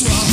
this one.